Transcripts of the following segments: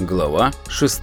Глава 6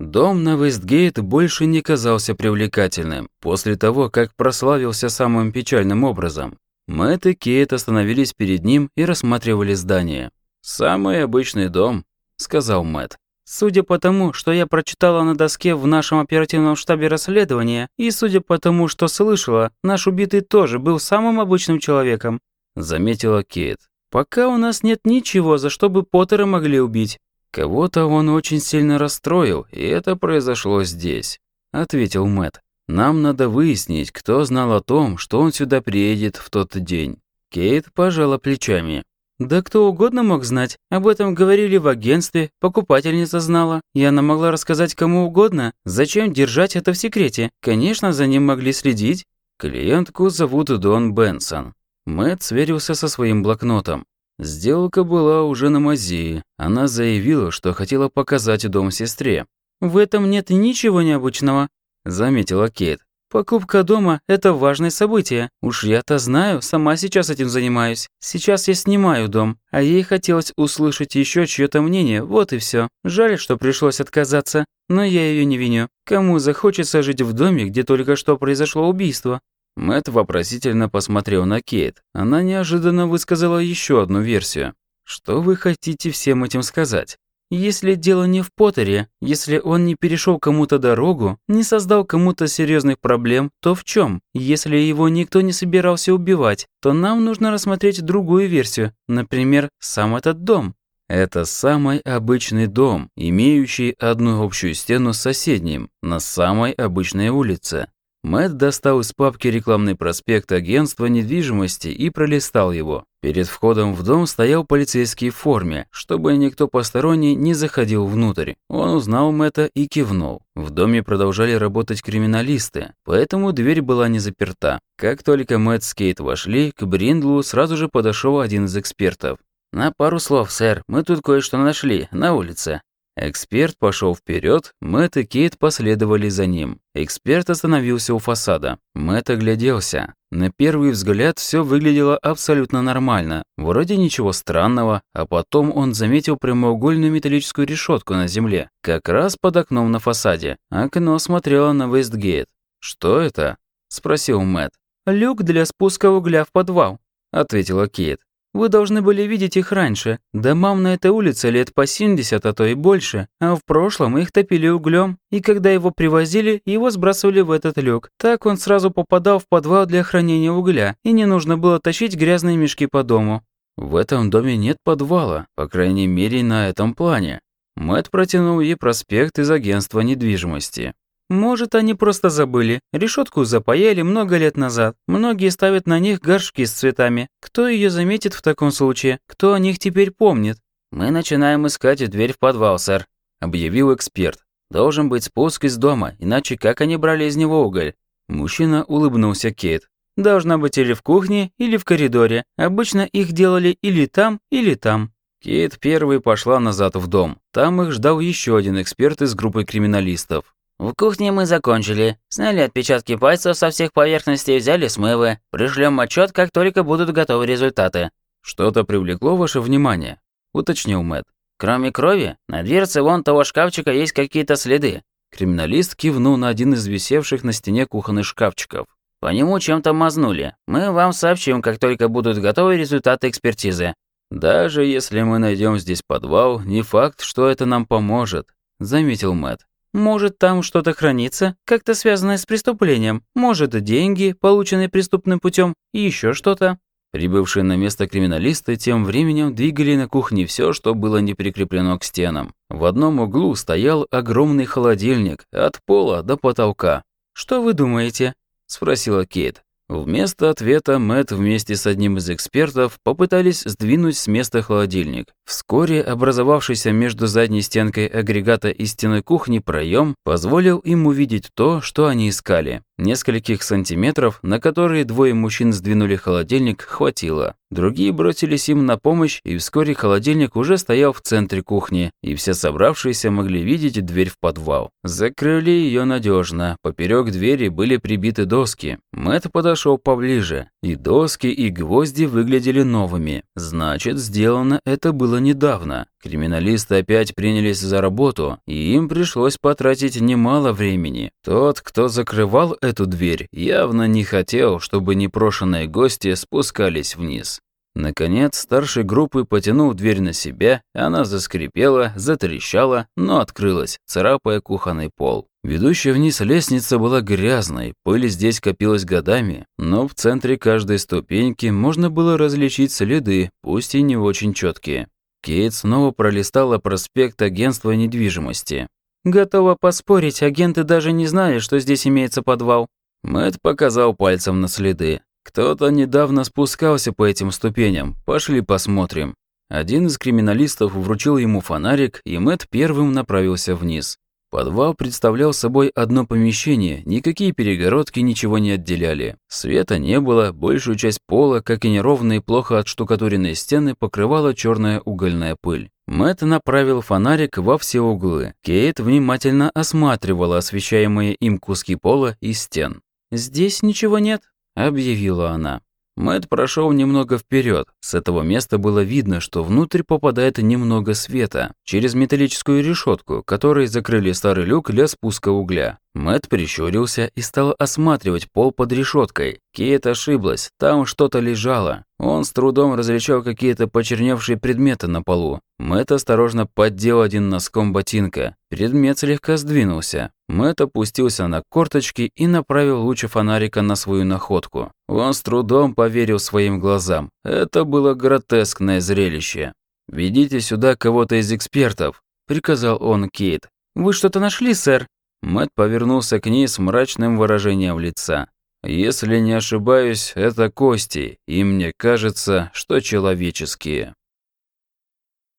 Дом на Вестгейт больше не казался привлекательным после того, как прославился самым печальным образом. Мэтт и Кейт остановились перед ним и рассматривали здание. «Самый обычный дом», — сказал Мэтт. Судя по тому, что я прочитала на доске в нашем оперативном штабе расследования, и судя по тому, что слышала, наш убитый тоже был самым обычным человеком», — заметила Кейт. «Пока у нас нет ничего, за что бы Поттера могли убить». «Кого-то он очень сильно расстроил, и это произошло здесь», — ответил Мэтт. «Нам надо выяснить, кто знал о том, что он сюда приедет в тот день». Кейт пожала плечами. Да кто угодно мог знать. Об этом говорили в агентстве, покупательница знала. И она могла рассказать кому угодно. Зачем держать это в секрете? Конечно, за ним могли следить. Клиентку зовут Дон Бенсон. Мэтт сверился со своим блокнотом. Сделка была уже на мази. Она заявила, что хотела показать дом сестре. «В этом нет ничего необычного», — заметила Кейт. Покупка дома – это важное событие. Уж я-то знаю, сама сейчас этим занимаюсь. Сейчас я снимаю дом, а ей хотелось услышать еще чье-то мнение, вот и все. Жаль, что пришлось отказаться, но я ее не виню. Кому захочется жить в доме, где только что произошло убийство? Мэт вопросительно посмотрел на Кейт. Она неожиданно высказала еще одну версию. «Что вы хотите всем этим сказать?» Если дело не в Поттере, если он не перешел кому-то дорогу, не создал кому-то серьезных проблем, то в чем? Если его никто не собирался убивать, то нам нужно рассмотреть другую версию, например, сам этот дом. Это самый обычный дом, имеющий одну общую стену с соседним, на самой обычной улице. Мэтт достал из папки рекламный проспект агентства недвижимости и пролистал его. Перед входом в дом стоял полицейский в форме, чтобы никто посторонний не заходил внутрь. Он узнал Мэтта и кивнул. В доме продолжали работать криминалисты, поэтому дверь была не заперта. Как только Мэтт с Кейт вошли, к Бриндлу сразу же подошел один из экспертов. «На пару слов, сэр, мы тут кое-что нашли, на улице». Эксперт пошел вперед, Мэтт и Кейт последовали за ним. Эксперт остановился у фасада. Мэтт огляделся. На первый взгляд все выглядело абсолютно нормально, вроде ничего странного, а потом он заметил прямоугольную металлическую решетку на земле, как раз под окном на фасаде. Окно смотрело на Вестгейт. «Что это?» – спросил Мэтт. «Люк для спуска угля в подвал», – ответила Кейт. Вы должны были видеть их раньше. Домам на этой улице лет по 70, а то и больше. А в прошлом их топили углем, и когда его привозили, его сбрасывали в этот люк. Так он сразу попадал в подвал для хранения угля, и не нужно было тащить грязные мешки по дому. В этом доме нет подвала, по крайней мере, на этом плане. Мэт протянул ей проспект из агентства недвижимости. Может, они просто забыли. Решетку запаяли много лет назад. Многие ставят на них горшки с цветами. Кто ее заметит в таком случае? Кто о них теперь помнит? Мы начинаем искать дверь в подвал, сэр, объявил эксперт. Должен быть спуск из дома, иначе как они брали из него уголь? Мужчина улыбнулся Кейт. Должна быть или в кухне, или в коридоре. Обычно их делали или там, или там. Кейт первой пошла назад в дом. Там их ждал еще один эксперт из группы криминалистов. В кухне мы закончили. Сняли отпечатки пальцев со всех поверхностей, взяли смывы. Пришлем отчет, как только будут готовы результаты. Что-то привлекло ваше внимание? уточнил Мэтт. Кроме крови, на дверце вон того шкафчика есть какие-то следы. Криминалист кивнул на один из висевших на стене кухонных шкафчиков. По нему чем-то мазнули. Мы вам сообщим, как только будут готовы результаты экспертизы. Даже если мы найдем здесь подвал, не факт, что это нам поможет, заметил Мэтт. Может, там что-то хранится, как-то связанное с преступлением. Может, деньги, полученные преступным путем, и еще что-то. Прибывшие на место криминалисты тем временем двигали на кухне все, что было не прикреплено к стенам. В одном углу стоял огромный холодильник от пола до потолка. «Что вы думаете?» – спросила Кейт. Вместо ответа Мэт вместе с одним из экспертов попытались сдвинуть с места холодильник. Вскоре образовавшийся между задней стенкой агрегата и стеной кухни проем позволил им увидеть то, что они искали. Нескольких сантиметров, на которые двое мужчин сдвинули холодильник, хватило. Другие бросились им на помощь, и вскоре холодильник уже стоял в центре кухни, и все собравшиеся могли видеть дверь в подвал. Закрыли ее надежно. Поперек двери были прибиты доски. Мэт подошел поближе, и доски, и гвозди выглядели новыми. Значит, сделано это было недавно. Криминалисты опять принялись за работу, и им пришлось потратить немало времени. Тот, кто закрывал эту дверь, явно не хотел, чтобы непрошенные гости спускались вниз. Наконец, старший группы потянул дверь на себя, она заскрипела, затрещала, но открылась, царапая кухонный пол. Ведущая вниз лестница была грязной, пыль здесь копилась годами, но в центре каждой ступеньки можно было различить следы, пусть и не очень четкие. Кейт снова пролистала проспект агентства недвижимости. «Готова поспорить, агенты даже не знали, что здесь имеется подвал». Мэт показал пальцем на следы. Кто-то недавно спускался по этим ступеням. Пошли посмотрим. Один из криминалистов вручил ему фонарик, и Мэт первым направился вниз. Подвал представлял собой одно помещение, никакие перегородки ничего не отделяли. Света не было, большую часть пола, как и неровные, плохо отштукатуренные стены, покрывала черная угольная пыль. Мэт направил фонарик во все углы. Кейт внимательно осматривала освещаемые им куски пола и стен. «Здесь ничего нет», — объявила она. Мэт прошел немного вперед. С этого места было видно, что внутрь попадает немного света через металлическую решетку, которой закрыли старый люк для спуска угля. Мэт прищурился и стал осматривать пол под решеткой. Кейт ошиблась, там что-то лежало. Он с трудом различал какие-то почерневшие предметы на полу. Мэт осторожно поддел один носком ботинка. Предмет слегка сдвинулся. Мэт опустился на корточки и направил луч фонарика на свою находку. Он с трудом поверил своим глазам. Это было гротескное зрелище. «Ведите сюда кого-то из экспертов», – приказал он Кейт. «Вы что-то нашли, сэр?» Мэт повернулся к ней с мрачным выражением лица. «Если не ошибаюсь, это кости, и мне кажется, что человеческие».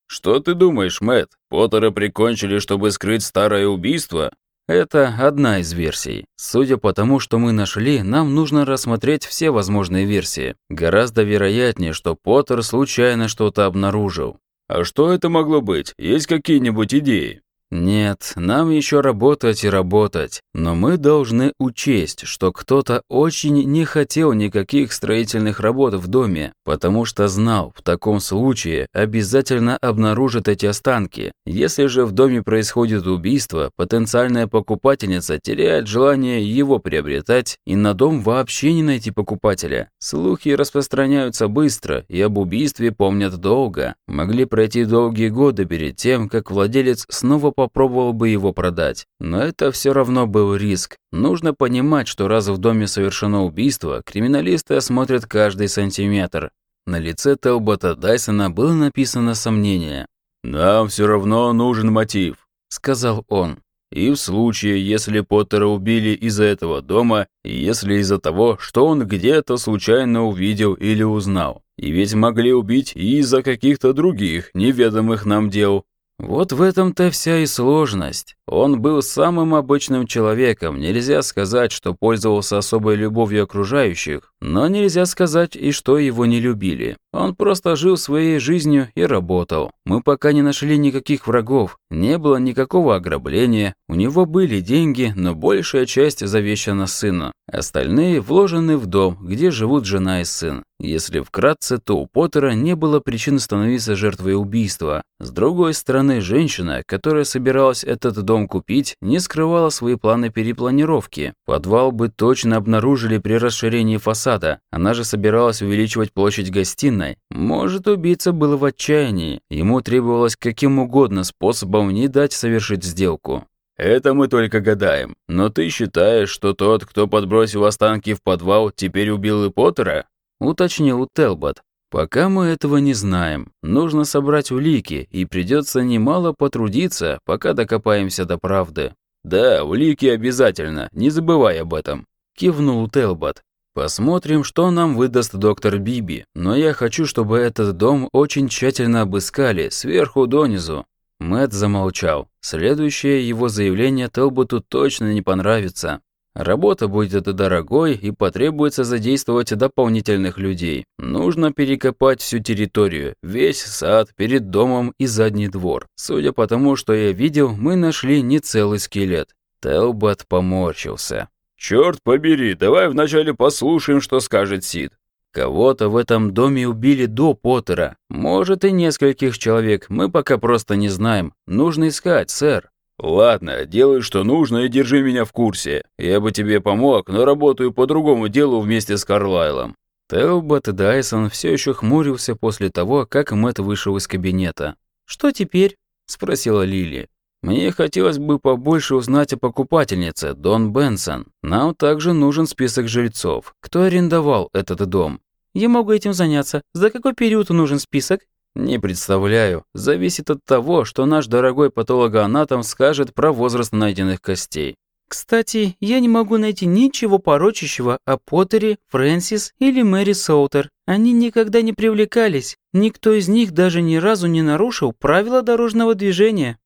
«Что ты думаешь, Мэт? Поттера прикончили, чтобы скрыть старое убийство?» Это одна из версий. Судя по тому, что мы нашли, нам нужно рассмотреть все возможные версии. Гораздо вероятнее, что Поттер случайно что-то обнаружил. А что это могло быть? Есть какие-нибудь идеи? Нет, нам еще работать и работать. Но мы должны учесть, что кто-то очень не хотел никаких строительных работ в доме, потому что знал, в таком случае обязательно обнаружит эти останки. Если же в доме происходит убийство, потенциальная покупательница теряет желание его приобретать, и на дом вообще не найти покупателя. Слухи распространяются быстро, и об убийстве помнят долго. Могли пройти долгие годы перед тем, как владелец снова попробовал бы его продать. Но это все равно был риск. Нужно понимать, что раз в доме совершено убийство, криминалисты осмотрят каждый сантиметр. На лице Телбота Дайсона было написано сомнение. «Нам все равно нужен мотив», — сказал он. «И в случае, если Поттера убили из-за этого дома, если из-за того, что он где-то случайно увидел или узнал. И ведь могли убить и из-за каких-то других, неведомых нам дел. Вот в этом-то вся и сложность. Он был самым обычным человеком, нельзя сказать, что пользовался особой любовью окружающих, но нельзя сказать и что его не любили. Он просто жил своей жизнью и работал. Мы пока не нашли никаких врагов, не было никакого ограбления, у него были деньги, но большая часть завещана сыну. Остальные вложены в дом, где живут жена и сын. Если вкратце, то у Поттера не было причин становиться жертвой убийства. С другой стороны, женщина, которая собиралась этот дом купить, не скрывала свои планы перепланировки. Подвал бы точно обнаружили при расширении фасада. Она же собиралась увеличивать площадь гостиной. Может, убийца был в отчаянии. Ему требовалось каким угодно способом не дать совершить сделку. Это мы только гадаем. Но ты считаешь, что тот, кто подбросил останки в подвал, теперь убил и Поттера? Уточнил Телбот. Пока мы этого не знаем. Нужно собрать улики, и придется немало потрудиться, пока докопаемся до правды. Да, улики обязательно, не забывай об этом. Кивнул Телбот. Посмотрим, что нам выдаст доктор Биби, но я хочу, чтобы этот дом очень тщательно обыскали, сверху донизу. Мэт замолчал. Следующее его заявление Телботу точно не понравится. Работа будет дорогой и потребуется задействовать дополнительных людей. Нужно перекопать всю территорию, весь сад, перед домом и задний двор. Судя по тому, что я видел, мы нашли не целый скелет. Телбот поморщился. «Черт побери, давай вначале послушаем, что скажет Сид». Кого-то в этом доме убили до Поттера. Может, и нескольких человек. Мы пока просто не знаем. Нужно искать, сэр. «Ладно, делай, что нужно, и держи меня в курсе. Я бы тебе помог, но работаю по другому делу вместе с Карлайлом». Телбот Дайсон все еще хмурился после того, как Мэтт вышел из кабинета. «Что теперь?» – спросила Лили. «Мне хотелось бы побольше узнать о покупательнице, Дон Бенсон. Нам также нужен список жильцов. Кто арендовал этот дом?» «Я могу этим заняться. За какой период нужен список?» «Не представляю. Зависит от того, что наш дорогой патологоанатом скажет про возраст найденных костей». «Кстати, я не могу найти ничего порочащего о Поттере, Фрэнсис или Мэри Соутер. Они никогда не привлекались. Никто из них даже ни разу не нарушил правила дорожного движения».